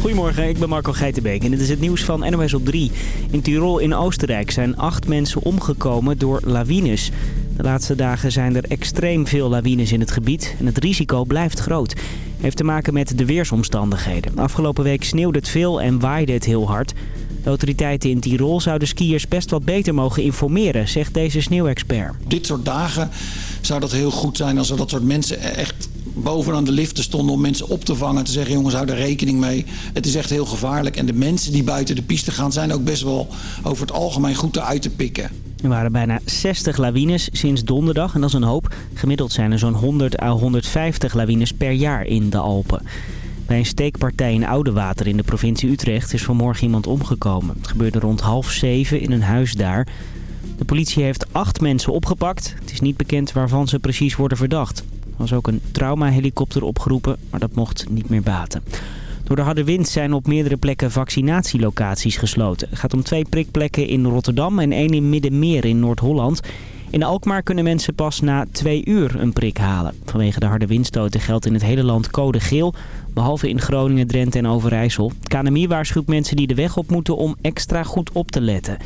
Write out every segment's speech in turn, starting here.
Goedemorgen, ik ben Marco Geitenbeek en dit is het nieuws van NOS op 3. In Tirol in Oostenrijk zijn acht mensen omgekomen door lawines. De laatste dagen zijn er extreem veel lawines in het gebied en het risico blijft groot. Heeft te maken met de weersomstandigheden. Afgelopen week sneeuwde het veel en waaide het heel hard. De autoriteiten in Tirol zouden skiers best wat beter mogen informeren, zegt deze sneeuwexpert. Dit soort dagen zou dat heel goed zijn als er dat soort mensen echt bovenaan de liften stonden om mensen op te vangen. En te zeggen, jongens, hou er rekening mee. Het is echt heel gevaarlijk. En de mensen die buiten de piste gaan zijn ook best wel over het algemeen goed te uit te pikken. Er waren bijna 60 lawines sinds donderdag en dat is een hoop. Gemiddeld zijn er zo'n 100 à 150 lawines per jaar in de Alpen. Bij een steekpartij in Oudewater in de provincie Utrecht is vanmorgen iemand omgekomen. Het gebeurde rond half zeven in een huis daar. De politie heeft acht mensen opgepakt. Het is niet bekend waarvan ze precies worden verdacht. Was ook een traumahelikopter opgeroepen, maar dat mocht niet meer baten. Door de harde wind zijn op meerdere plekken vaccinatielocaties gesloten. Het gaat om twee prikplekken in Rotterdam en één in Middenmeer in Noord-Holland. In Alkmaar kunnen mensen pas na twee uur een prik halen. Vanwege de harde windstoten geldt in het hele land code geel, behalve in Groningen, Drenthe en Overijssel. KNMI waarschuwt mensen die de weg op moeten om extra goed op te letten.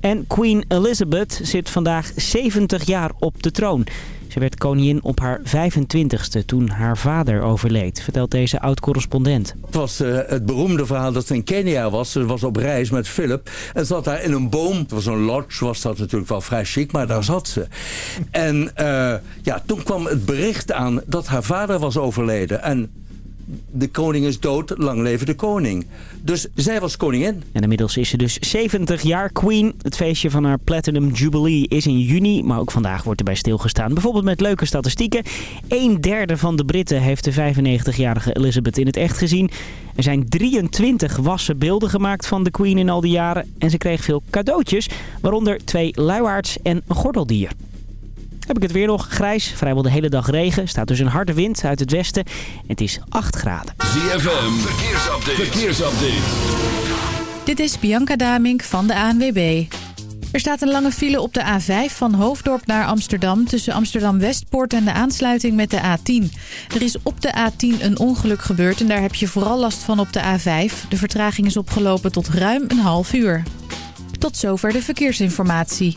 En Queen Elizabeth zit vandaag 70 jaar op de troon. Ze werd koningin op haar 25ste toen haar vader overleed, vertelt deze oud-correspondent. Het was uh, het beroemde verhaal dat ze in Kenia was. Ze was op reis met Philip en zat daar in een boom. Het was een lodge, was dat natuurlijk wel vrij chic, maar daar zat ze. En uh, ja, toen kwam het bericht aan dat haar vader was overleden. En de koning is dood, lang leven de koning. Dus zij was koningin. En inmiddels is ze dus 70 jaar queen. Het feestje van haar Platinum Jubilee is in juni, maar ook vandaag wordt erbij stilgestaan. Bijvoorbeeld met leuke statistieken. Een derde van de Britten heeft de 95-jarige Elizabeth in het echt gezien. Er zijn 23 wassen beelden gemaakt van de queen in al die jaren. En ze kreeg veel cadeautjes, waaronder twee luiaards en een gordeldier. Heb ik het weer nog. Grijs, vrijwel de hele dag regen. Staat dus een harde wind uit het westen. Het is 8 graden. ZFM, verkeersupdate. verkeersupdate. Dit is Bianca Damink van de ANWB. Er staat een lange file op de A5 van Hoofddorp naar Amsterdam... tussen Amsterdam-Westpoort en de aansluiting met de A10. Er is op de A10 een ongeluk gebeurd en daar heb je vooral last van op de A5. De vertraging is opgelopen tot ruim een half uur. Tot zover de verkeersinformatie.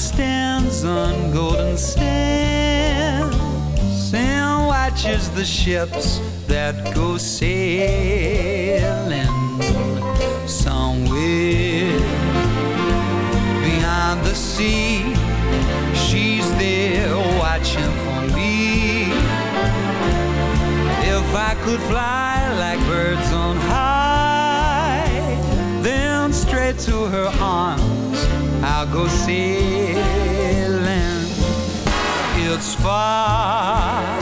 Stands on golden sands and watches the ships that go sailing somewhere beyond the sea. She's there watching for me. If I could fly I'll go sailing. It's far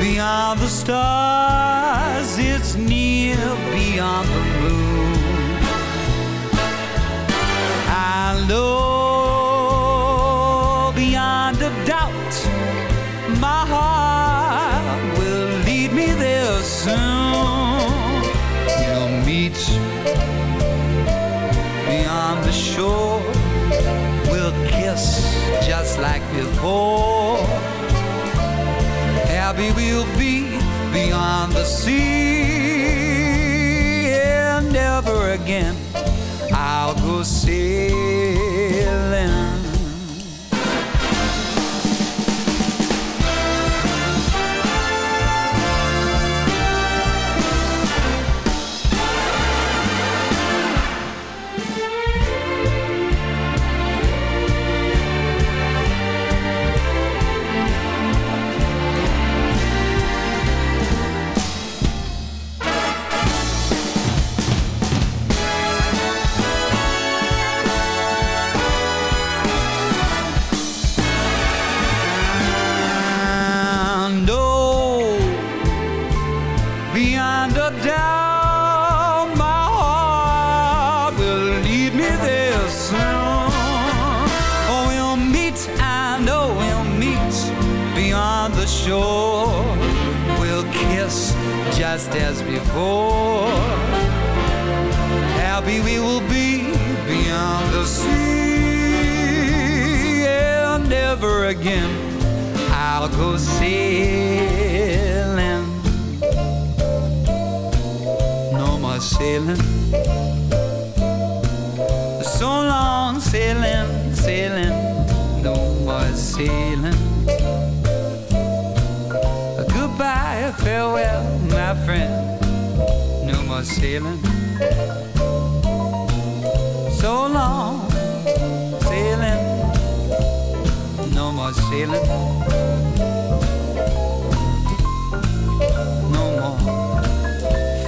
beyond the stars, it's near beyond the moon. I know beyond a doubt my heart will lead me there soon. We'll meet beyond the shore. Before. Happy we'll be beyond the sea. And never again I'll go sailing. Just as before. Happy we will be beyond the sea, and never again I'll go sailing. No more sailing. So long sailing, sailing, no more sailing. Goodbye, farewell, friend. No more sailing. So long sailing, no more sailing. No more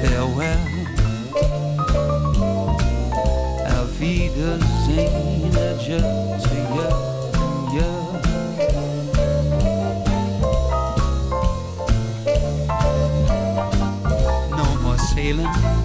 farewell. Auf Wiedersehen, adieu to you. feeling?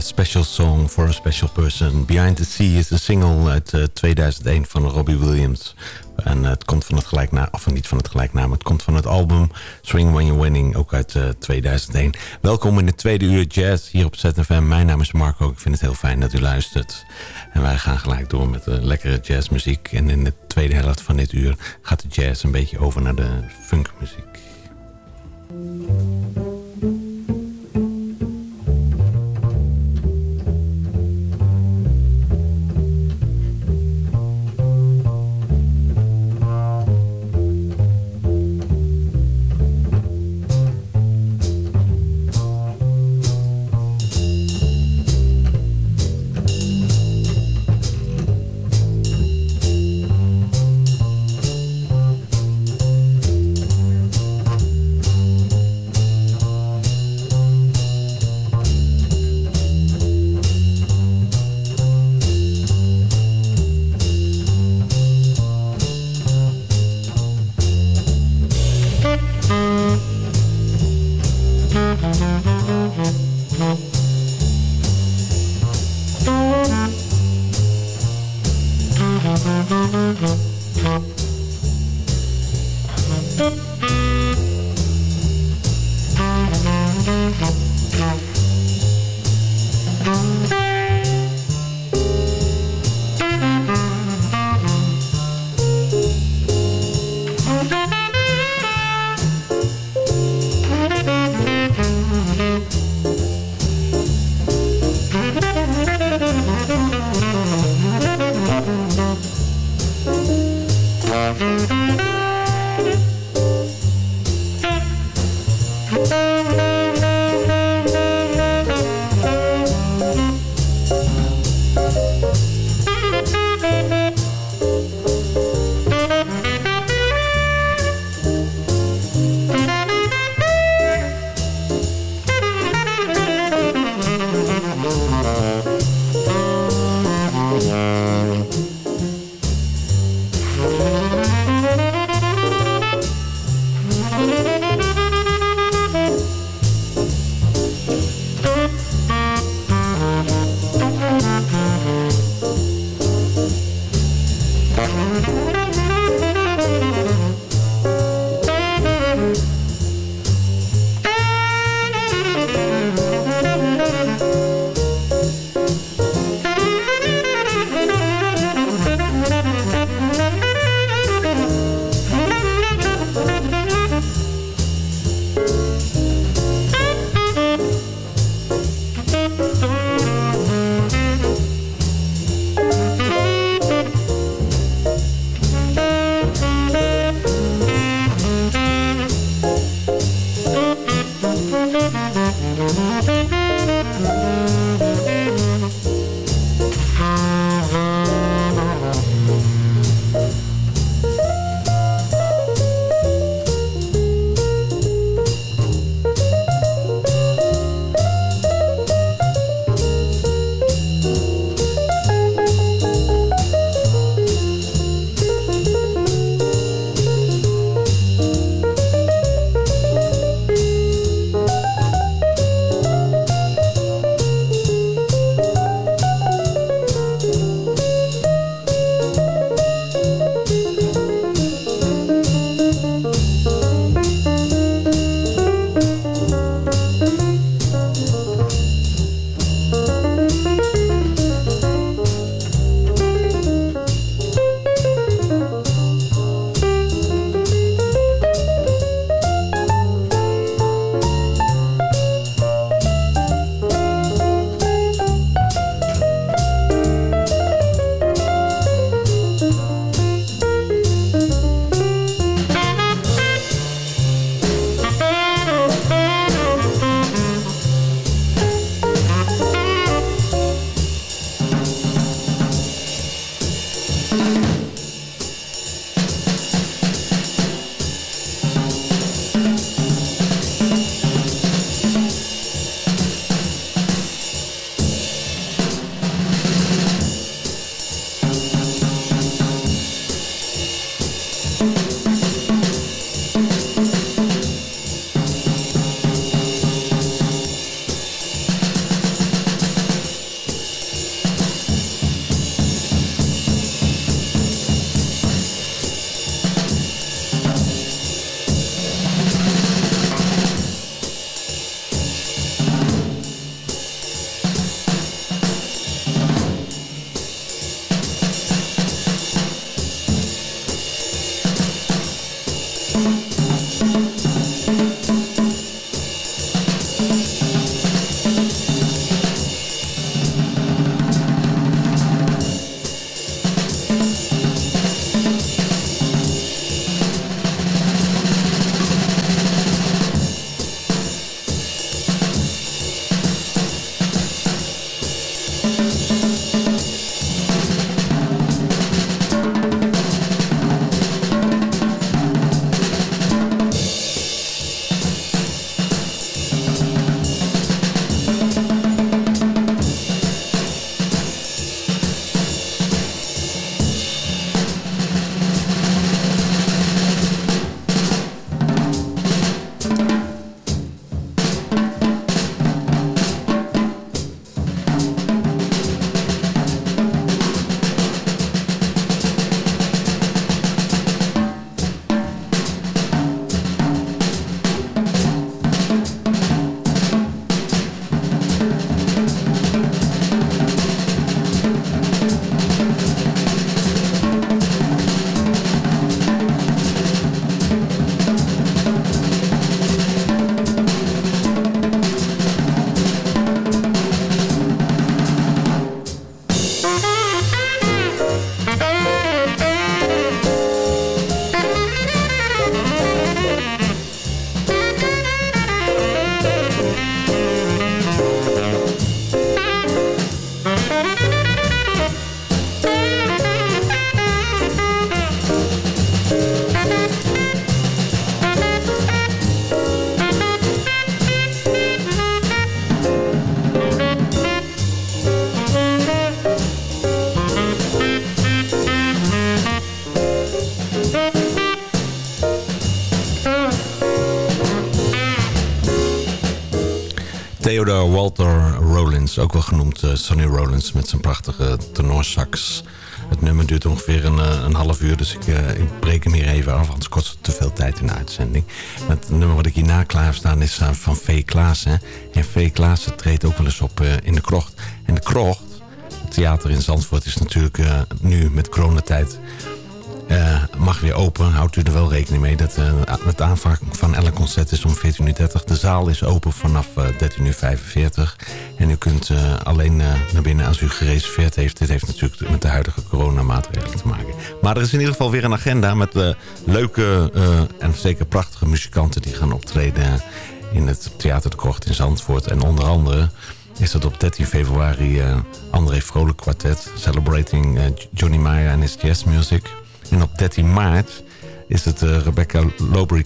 Special song for a special person. Behind the Sea is een single uit eh, 2001 van Robbie Williams. En eh, het komt van het gelijknaam, of niet van het gelijknaam, het komt van het album Swing When You're Winning, ook uit eh, 2001. Welkom in het tweede uur jazz hier op ZFM. Mijn naam is Marco, ik vind het heel fijn dat u luistert. En wij gaan gelijk door met de lekkere jazzmuziek. En in de tweede helft van dit uur gaat de jazz een beetje over naar de funkmuziek. MUZIEK Theodore Walter Rollins, ook wel genoemd uh, Sonny Rollins... met zijn prachtige tenorsax. Het nummer duurt ongeveer een, uh, een half uur, dus ik, uh, ik, breek hem hier even af... anders kost het te veel tijd in de uitzending. Het nummer wat ik hierna klaar heb staan is van V. Klaassen. En V. Klaassen treedt ook wel eens op in de krocht. En de krocht, het theater in Zandvoort... is natuurlijk nu met coronatijd uh, mag weer open. Houdt u er wel rekening mee dat uh, het aanvang van elk concert is om 14.30 uur. De zaal is open vanaf uh, 13.45 uur. En u kunt alleen naar binnen als u gereserveerd heeft. Dit heeft natuurlijk met de huidige coronamaatregelen te maken. Maar er is in ieder geval weer een agenda met leuke en zeker prachtige muzikanten die gaan optreden in het Theater de Krocht in Zandvoort. En onder andere is dat op 13 februari André Vrolijk Quartet... celebrating Johnny Maya en his jazz music. En op 13 maart is het uh, Rebecca Lobry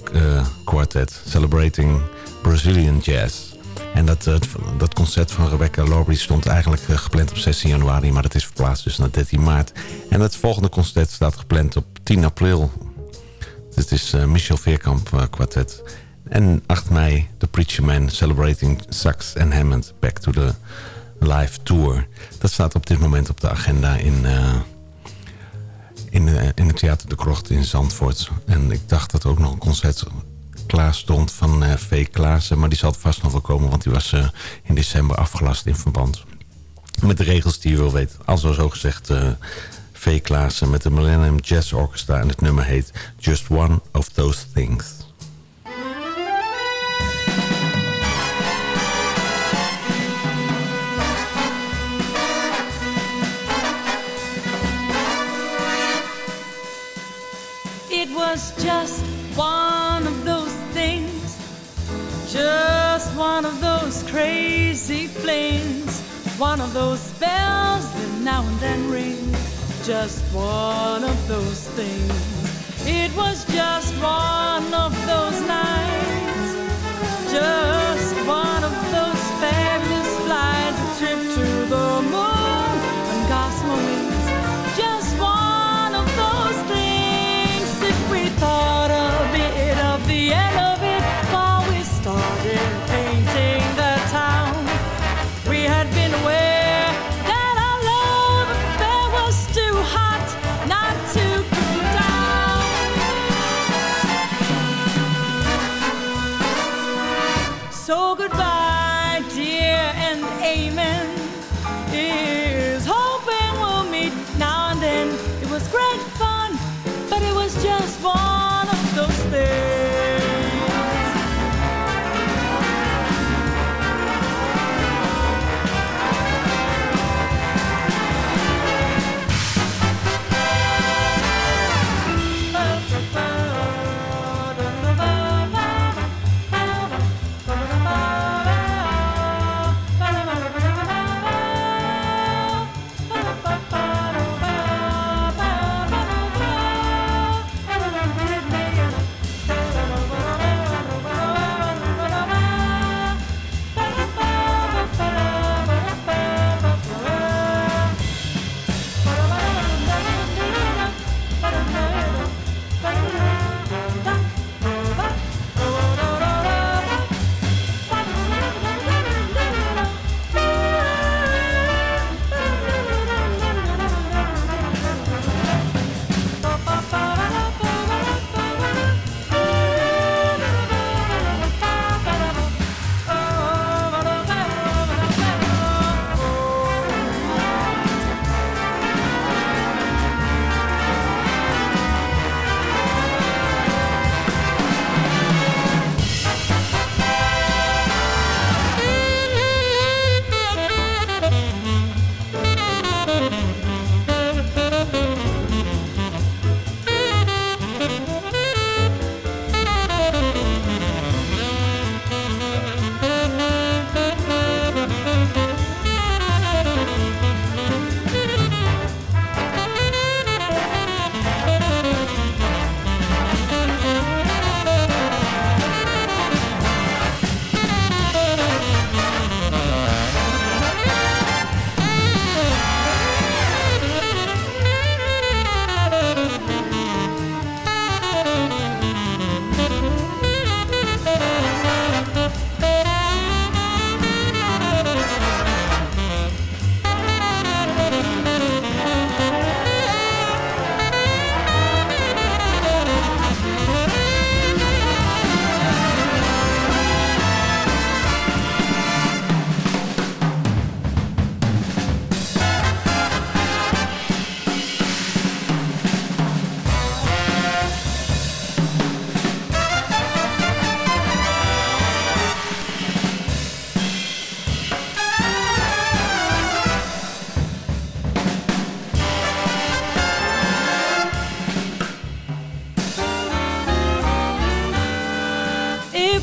Quartet... celebrating Brazilian jazz. En dat, dat concert van Rebecca Lobry stond eigenlijk gepland op 16 januari... maar dat is verplaatst dus naar 13 maart. En het volgende concert staat gepland op 10 april. Dit is Michel Veerkamp Quartet... En 8 mei, The Preacher Man Celebrating Sax and Hammond Back to the Live Tour. Dat staat op dit moment op de agenda in, in, uh, in het Theater de Krocht in Zandvoort. En ik dacht dat er ook nog een concert klaar stond van uh, V. Klaassen. Maar die zal vast nog wel komen, want die was in december afgelast in verband met de regels die je wil weten. Als al zo gezegd... V. Klaassen met de Millennium Jazz Orchestra en het nummer heet Just One of Those Things. Was just one of those things, just one of those crazy flings, one of those spells that now and then ring, just one of those things. It was just one of those nights, just one of those fabulous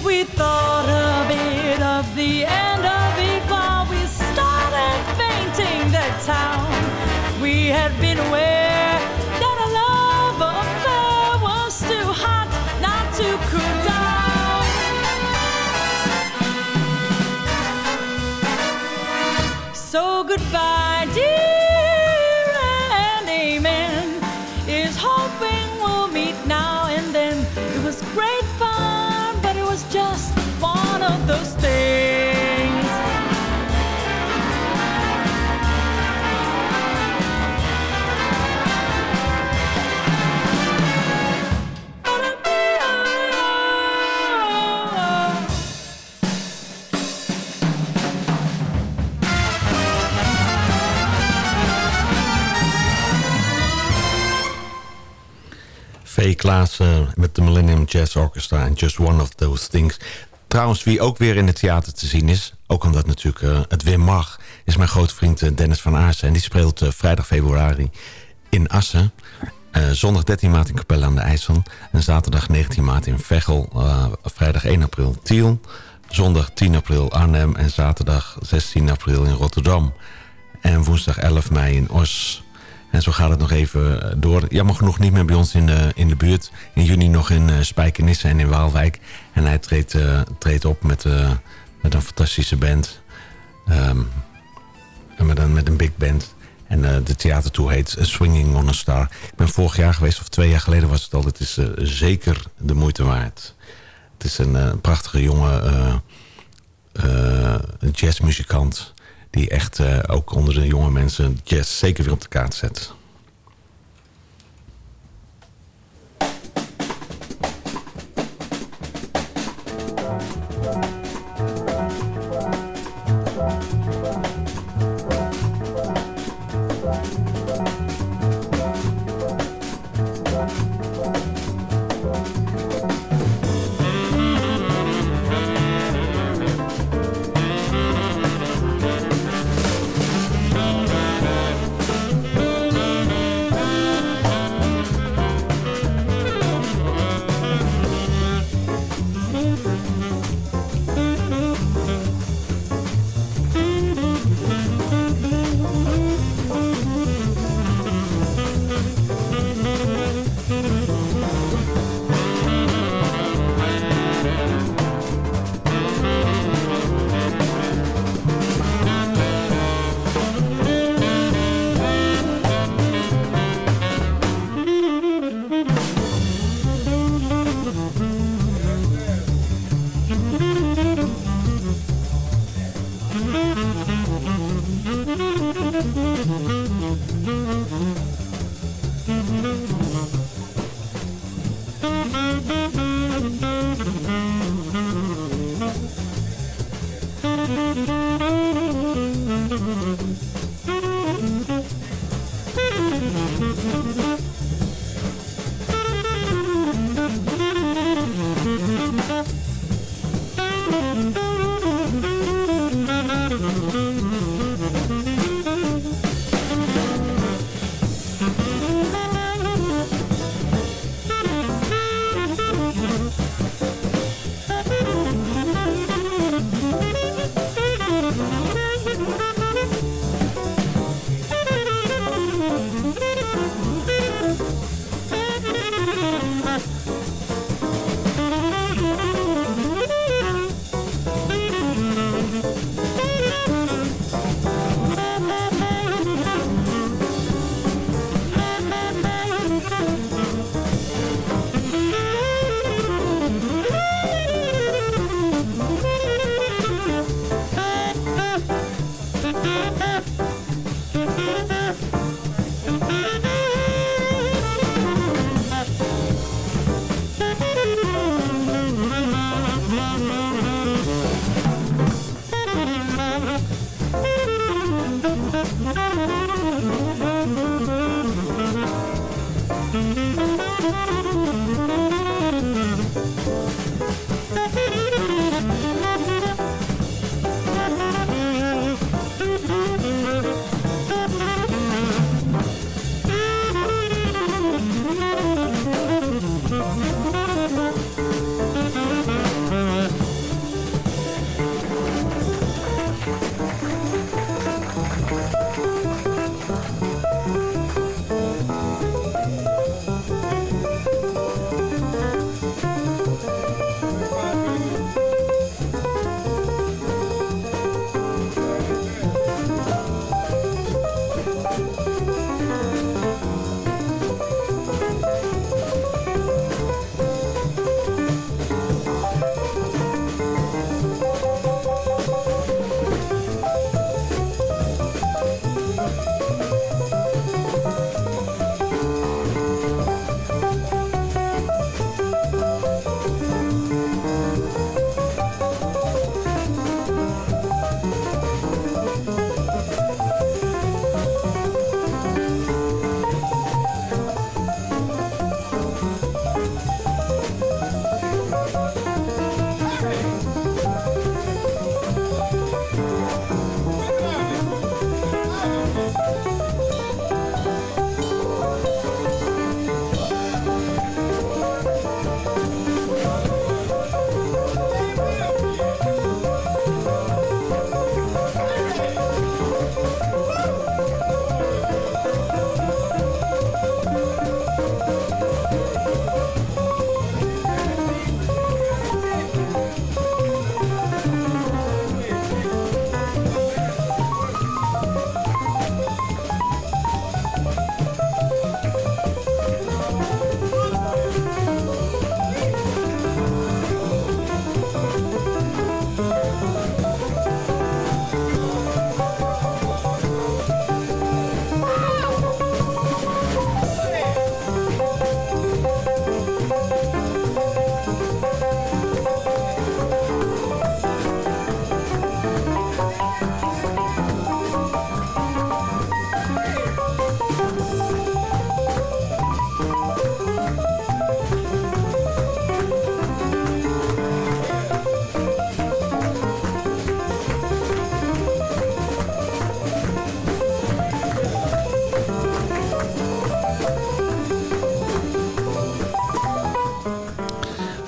we thought a bit of the end of it while we started painting the town we had been away. Klaassen met de Millennium Jazz Orchestra en Just One of Those Things. Trouwens, wie ook weer in het theater te zien is... ook omdat natuurlijk eh, het weer mag... is mijn grote vriend eh, Dennis van Aarsen. En die speelt eh, vrijdag februari in Assen. Eh, zondag 13 maart in Capelle aan de IJssel. En zaterdag 19 maart in Veghel. eh, vrijdag 1 april Tiel. Zondag 10 april Arnhem. En zaterdag 16 april in Rotterdam. En woensdag 11 mei in Os. En zo gaat het nog even eh, door. Jammer genoeg niet meer bij ons in de, in de buurt. In juni nog in uh, Spijkenisse en in Waalwijk. En hij treedt, eh, treedt op met, eh, met een fantastische band. Ehm, met, een, met een big band. En eh, de theatertour heet Swinging on a Star. Ik ben vorig jaar geweest, of twee jaar geleden was het al. Het is eh, zeker de moeite waard. Het is een eh, prachtige jonge eh, eh, jazzmuzikant... die echt eh, ook onder de jonge mensen jazz zeker weer op de kaart zet.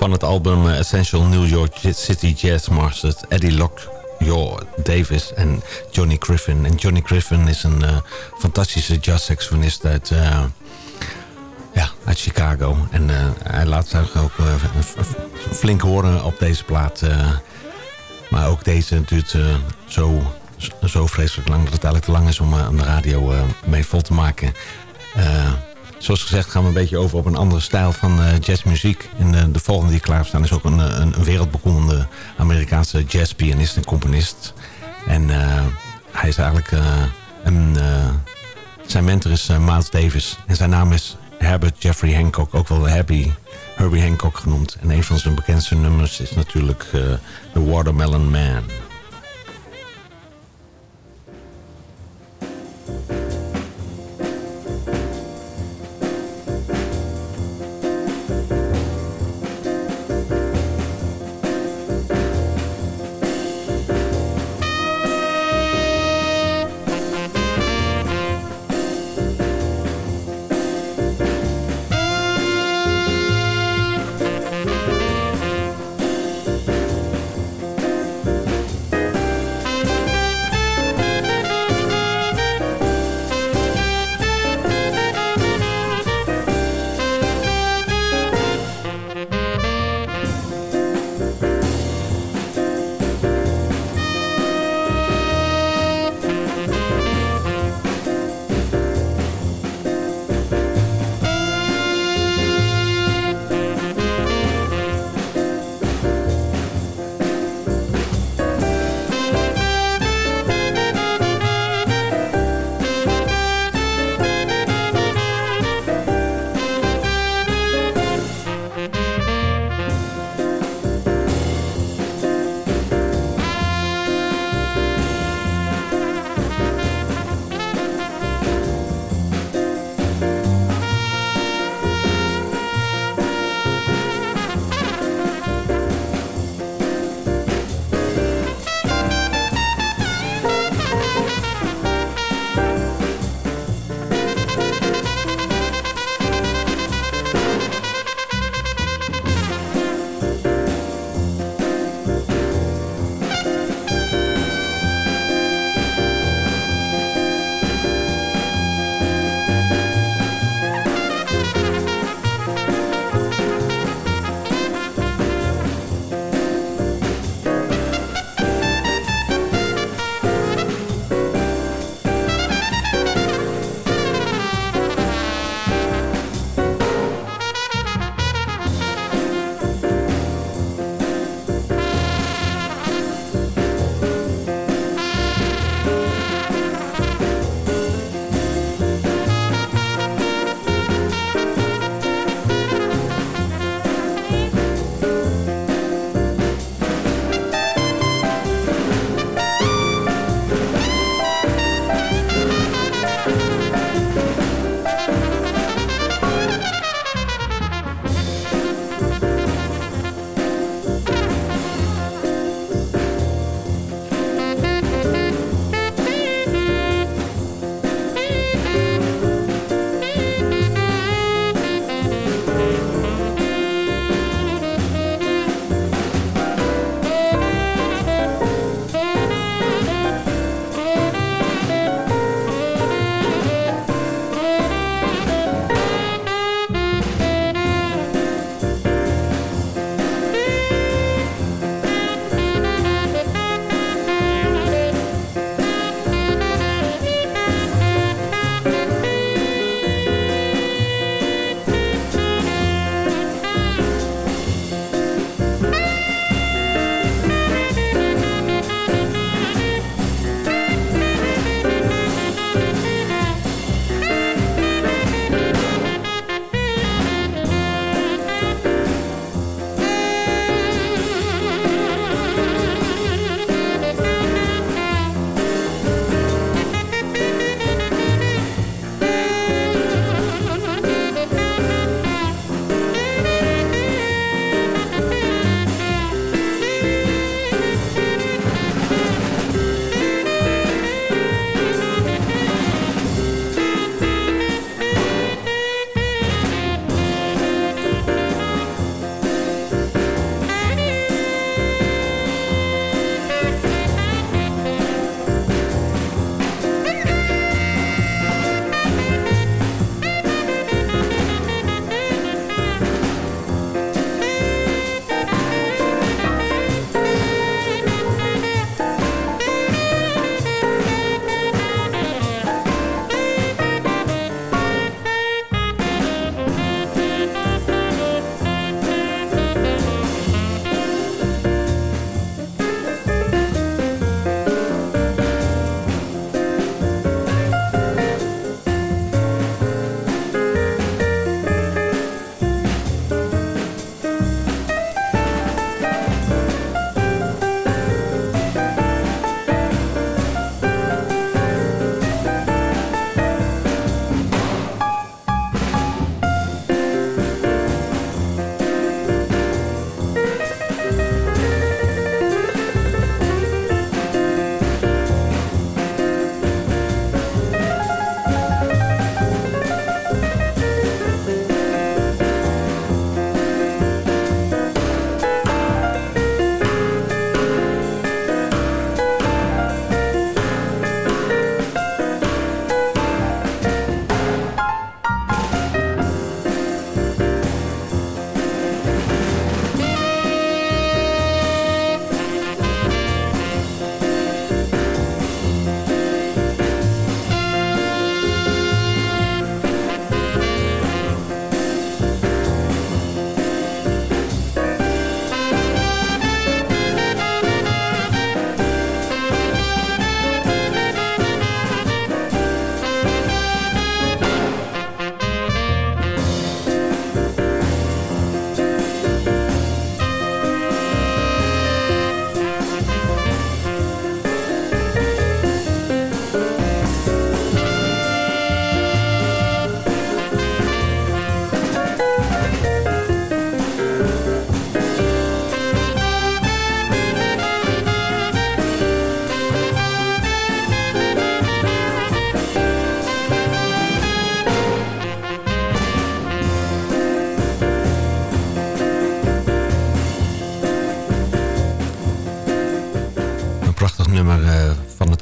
Van het album eh, Essential New York City Jazz Masters. Eddie Lockjaw Davis en Johnny Griffin. En Johnny Griffin is een uh, fantastische jazzsaxofonist uit, uh, ja, uit Chicago. En hij laat zich ook flink horen op deze plaat. maar ook deze duurt zo, zo vreselijk lang dat het eigenlijk te lang is om aan de radio mee vol te maken. Zoals gezegd gaan we een beetje over op een andere stijl van uh, jazzmuziek. En uh, de volgende die klaar staan is ook een, een, een wereldberoemde Amerikaanse jazzpianist en componist. En hij is eigenlijk een... zijn mentor is Miles Davis. En zijn naam is Herbert Jeffrey Hancock, ook wel Herbie, Herbie Hancock genoemd. En een van zijn bekendste nummers is natuurlijk The Watermelon Man.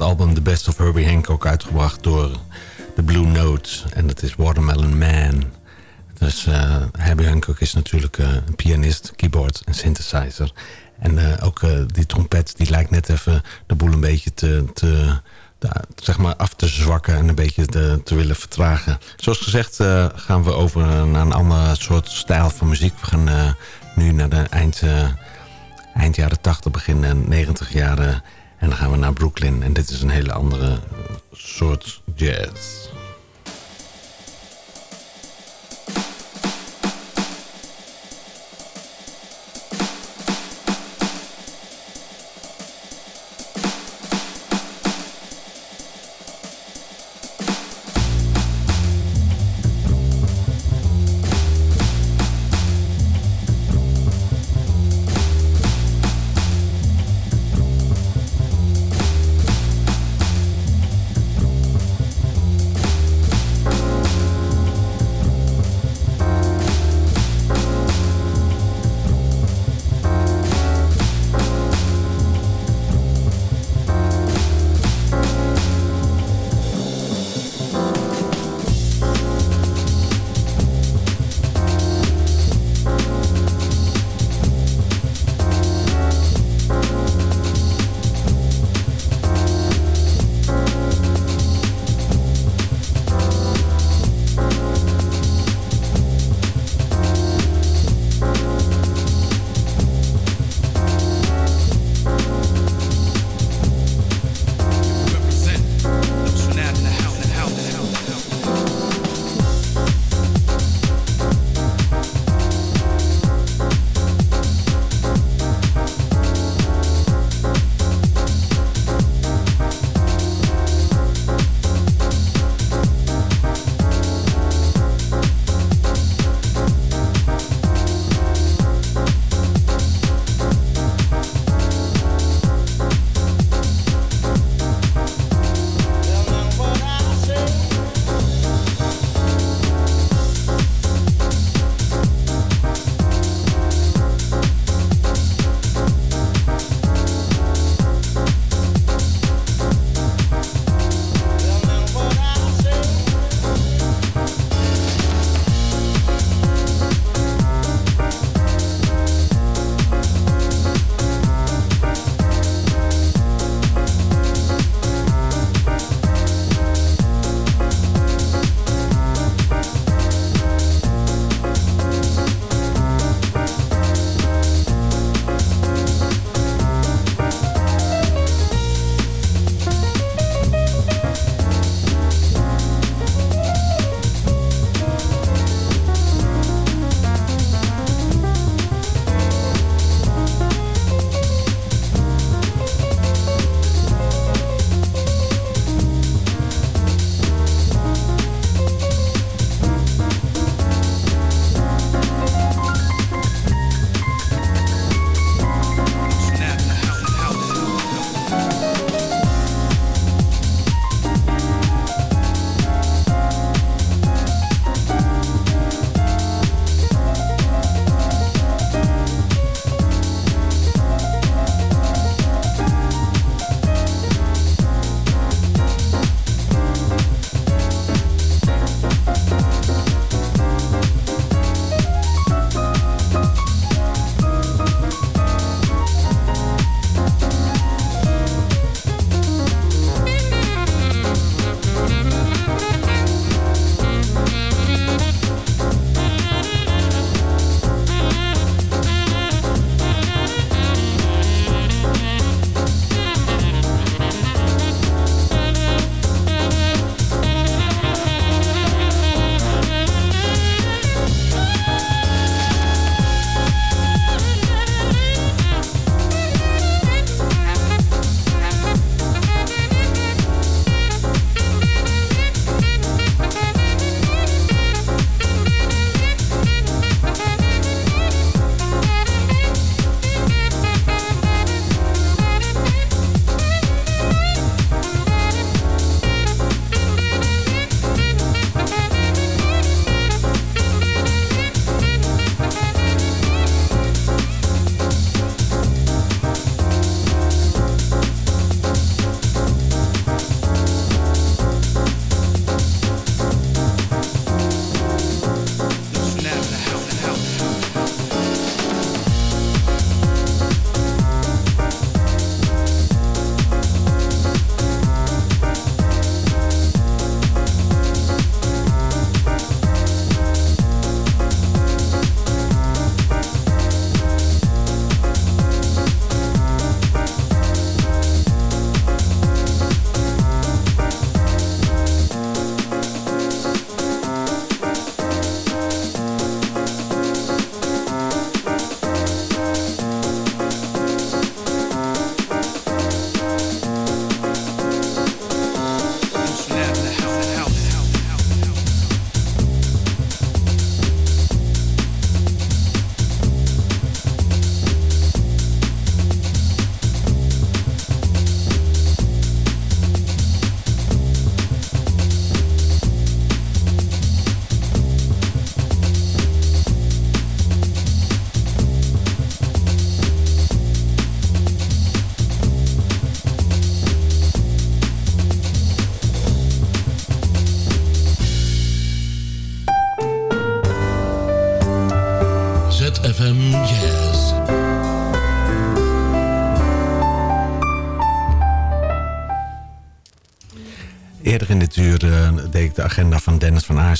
Album The Best of Herbie Hancock uitgebracht door The Blue Notes. En dat is Watermelon Man. Dus uh, Herbie Hancock is natuurlijk uh, een pianist, keyboard en synthesizer. En uh, ook die trompet die lijkt net even de boel een beetje te, te, zeg maar af te zwakken en een beetje te, te willen vertragen. Zoals gezegd gaan we over naar een ander soort stijl van muziek. We gaan nu naar de eind, eind jaren 80, begin 90 jaren. En dan gaan we naar Brooklyn. En dit is een hele andere soort jazz.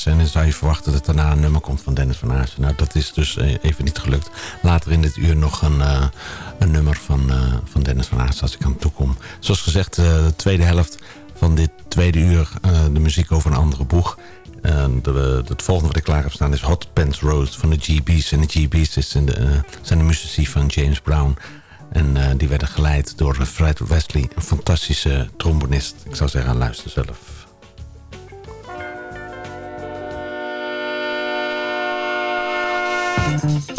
En dan zou je verwachten dat daarna een nummer komt van Dennis van Aarsen. Nou, dat is dus eh, even niet gelukt. Later in dit uur nog een, eh, een nummer van, eh, van Dennis van Aarsen als ik aan toe kom. Zoals gezegd, de tweede helft van dit tweede uur. de muziek over een andere boeg. De, het volgende wat ik klaar heb staan is Hot Pants Roast van de GB's. En de GB's is in zijn de muzici van James Brown. En die werden geleid door Fred Wesley, een fantastische trombonist. Ik zou zeggen, luister zelf. Als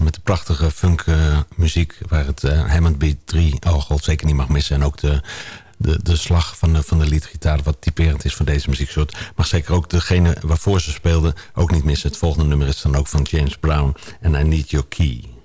met de prachtige funk eh, waar het eh, Hammond Beat 3 orgel zeker niet mag missen... en ook de, de, de slag van de, van de liedgitaar wat typerend is van deze muzieksoort... mag zeker ook degene waarvoor ze speelden ook niet missen. Het volgende nummer is dan ook van James Brown en I Need Your Key.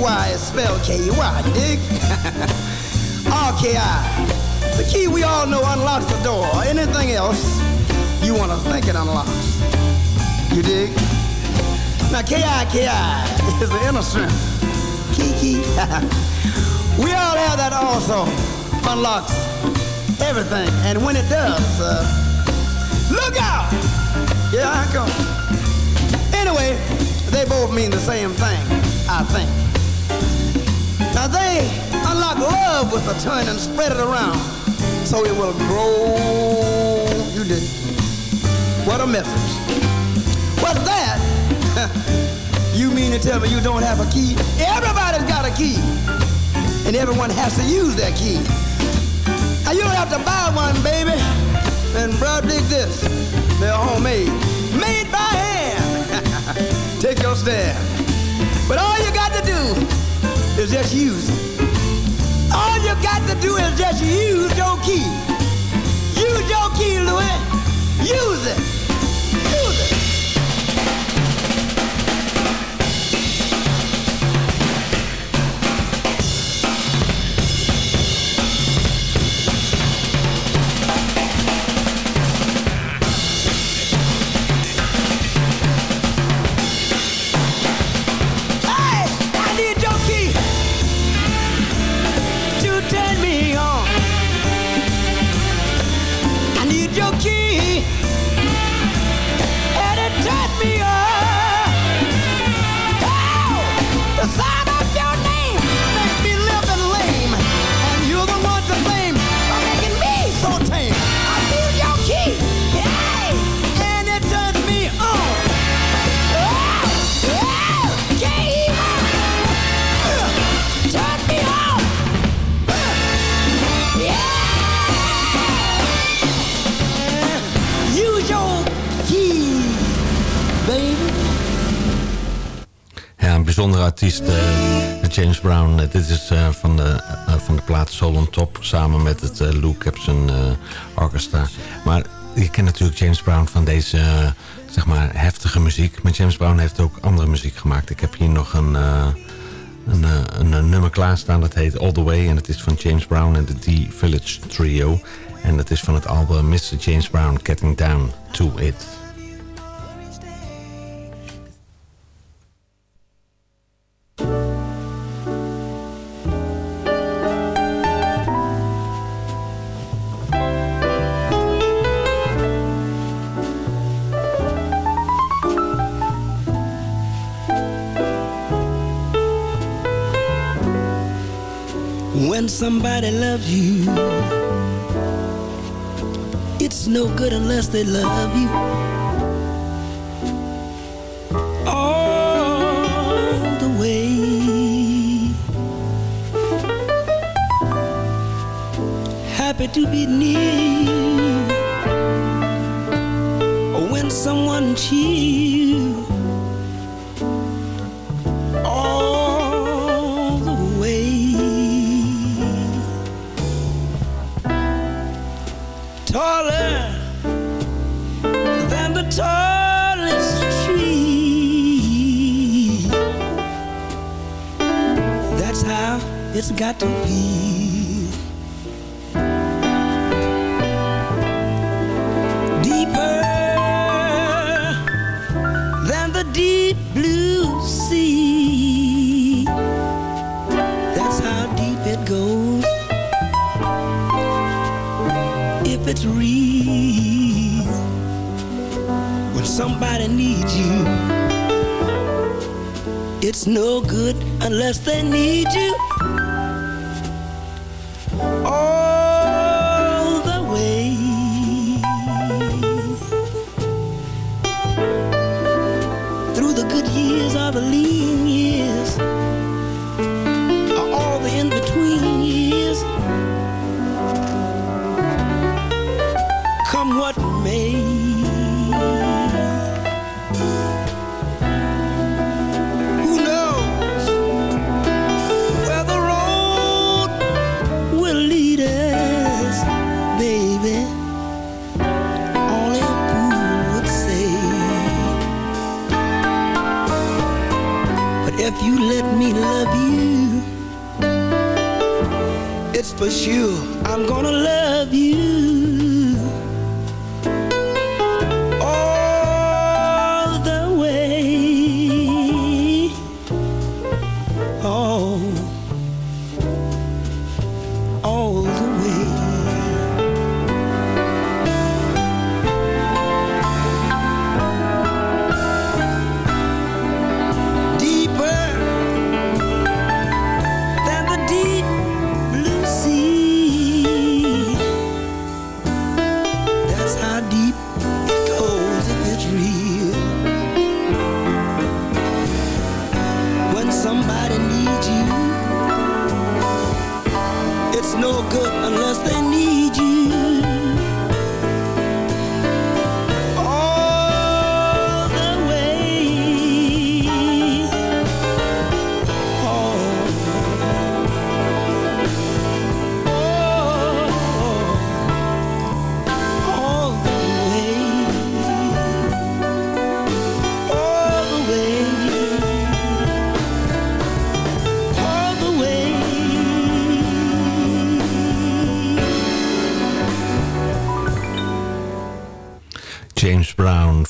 K-E-Y is spelled you dig? R-K-I. The key we all know unlocks the door. Anything else you want to think it unlocks. You dig? Now K-I-K-I is the inner strength. Key. we all have that also. Unlocks everything. And when it does, uh, look out! Yeah, I come. Anyway, they both mean the same thing, I think. Now they unlock love with a turn and spread it around so it will grow. You did. What a message. What's that? you mean to tell me you don't have a key? Everybody's got a key. And everyone has to use that key. Now you don't have to buy one, baby. And bro, dig this. They're homemade. Made by hand. Take your stand. But all you got to do is just use it. All you got to do is just use your key. Use your key, Louis. Use it. Bijzondere artiest, eh, James Brown. Eh, dit is eh, van, de, van de plaat Top samen met het Lou Capson Orchestra. Maar je kent natuurlijk James Brown van deze zeg maar heftige muziek. Maar James Brown heeft ook andere muziek gemaakt. Ik heb hier nog een, eh, een, eh, een, een. Dat heet All The Way. En het is van James Brown en de D-Village Trio. En dat is van het album Mr. James Brown Getting Down To It. Loves you, it's no good unless they love you. All the way. Happy to be near. When someone cheers it's got to be. Deeper than the deep blue sea. That's how deep it goes if it's real. When somebody needs you, it's no good unless they need you.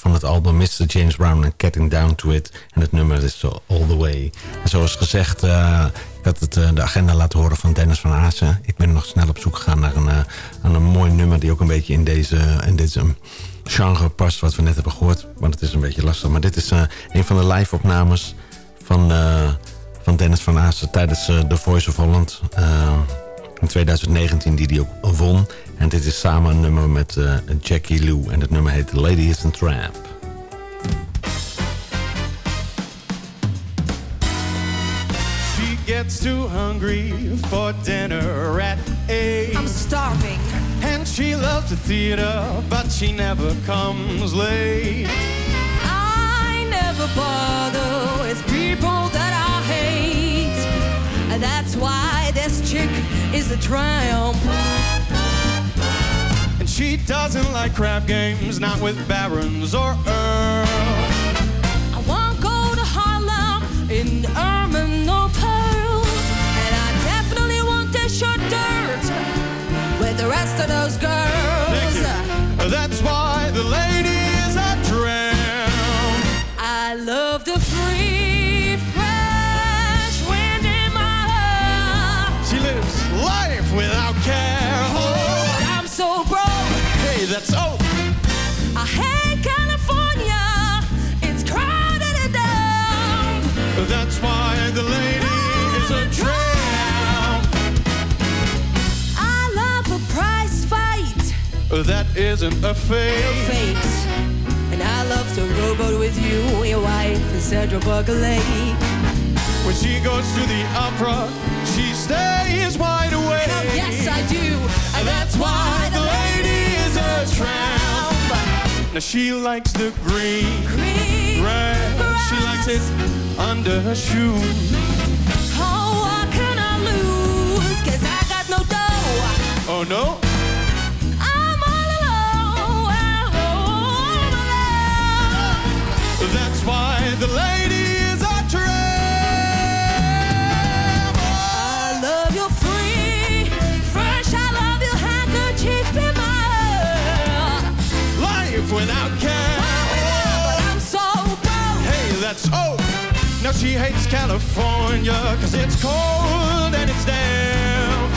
Van het album Mr. James Brown and Getting Down to It. En het nummer is All the Way. En zoals gezegd, eh, ik had het, eh, de agenda laten horen van Dennis van Azen. Ik ben nog snel op zoek gegaan naar een, eh, een mooi nummer... die ook een beetje in deze, in deze genre past wat we net hebben gehoord. Want het is een beetje lastig. Maar dit is een van de live-opnames van, van Dennis van Azen... tijdens The Voice of Holland... In 2019 die die ook won. En dit is samen een nummer met eh, Jackie Lou. En het nummer heet The Lady is a Tramp. She gets too hungry for dinner at eight. I'm starving. And she loves the theater, but she never comes late. I never bother with people that I hate. And that's why this chick is a triumph. She doesn't like crap games, not with barons or earls. I won't go to Harlem in ermine or pearls. And I definitely want to short dirt with the rest of those girls. That's why the lady Oh. I hate California. It's crowded and down. That's why the lady is a tramp. I love a prize fight. That isn't a fake. Fate. And I love to rowboat with you, your wife, and Sandra Buckley. When she goes to the opera, stays wide awake. Oh, yes, I do. And that's why the lady is a tramp. Now she likes the green, green grass. She likes it under her shoes. Oh, what can I lose? Cause I got no dough. Oh no? I'm all alone. Oh, all alone. That's why the lady Without care. But I'm so. Hey, that's oh. Now she hates California cause it's cold and it's damp.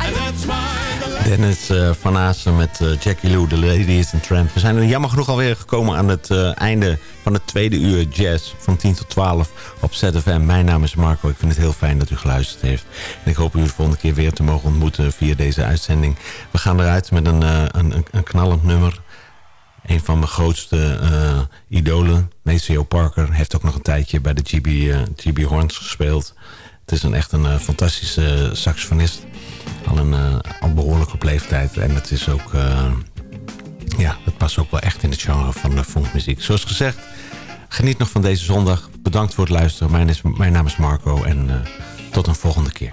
And that's why Dennis eh, van Assen met eh, Jackie Lou, The Lady is a Tramp. We zijn er jammer genoeg alweer gekomen aan het eh, einde van het tweede uur jazz van 10 tot 12 op ZFM. Mijn naam is Marco. Ik vind het heel fijn dat u geluisterd heeft. En ik hoop u de volgende keer weer te mogen ontmoeten via deze uitzending. We gaan eruit met een, een, een, een knallend nummer. Een van mijn grootste eh, idolen, Maceo Parker, heeft ook nog een tijdje bij de GB, eh, Horns gespeeld. Het is een, echt een eh, fantastische saxofonist. Al een al behoorlijk op leeftijd. En het is ook, ja, het past ook wel echt in het genre van de funkmuziek. Zoals gezegd, geniet nog van deze zondag. Bedankt voor het luisteren. Mijn, is, mijn naam is Marco en tot een volgende keer.